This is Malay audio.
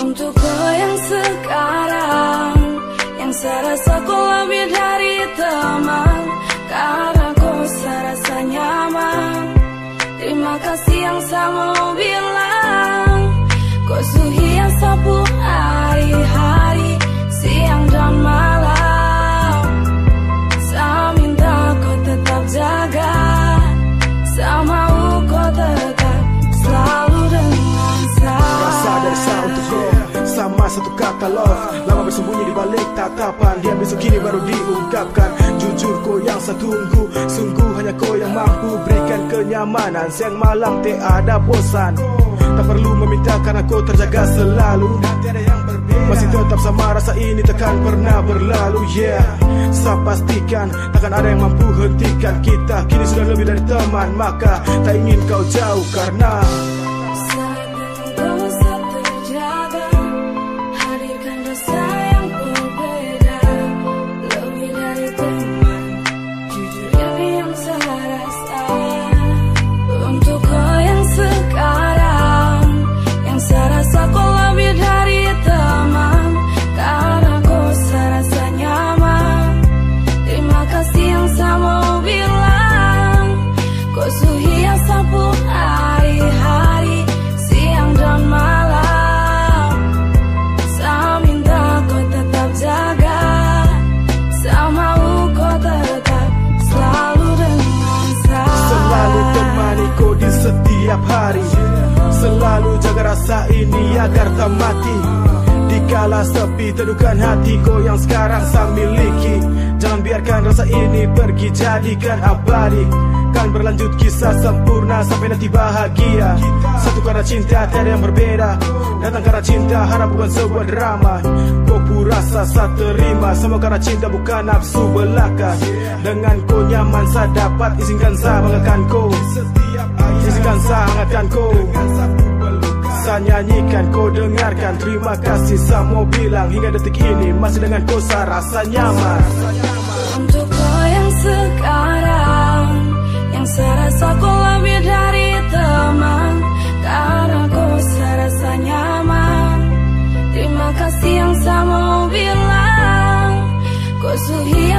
kau yang sekarang Yang saya rasa kau lebih dari teman Karena kau saya rasa nyaman. Terima kasih yang saya satu kata love Lama bersembunyi di balik tatapan. Dia besok kini baru diungkapkan. Jujur kau yang saya tunggu Sungguh hanya kau yang mampu Berikan kenyamanan. Siang malam tak ada bosan. Tak perlu meminta karena kau terjaga selalu. Masih tetap sama rasa ini takkan pernah berlalu Yeah. Saya pastikan takkan ada yang mampu hentikan kita. Kini sudah lebih dari teman. Maka tak ingin kau jauh karena rasa ini agar tak mati. Dikala sepi teduhkan hati kau yang sekarang saya miliki. Jangan biarkan rasa ini pergi jadikan abadi. Kan berlanjut kisah sempurna sampai nanti bahagia. Satu karena cinta tiada yang berbeda. Datang karena cinta harap bukan sebuah drama. Kau rasa saya terima Semua karena cinta bukan nafsu belaka. Dengan kau nyaman saya dapat Izinkan saya banggakan kau. Izinkan saya hangatkan kau Saya nyanyikan kau dengarkan. Terima kasih mau bilang. Hingga detik ini masih dengan kau saya rasa nyaman. Untuk kau yang sekarang Yang saya rasa kau lebih dari teman. Karena kau saya rasa nyaman. Terima kasih yang saya mau bilang. Kau suhi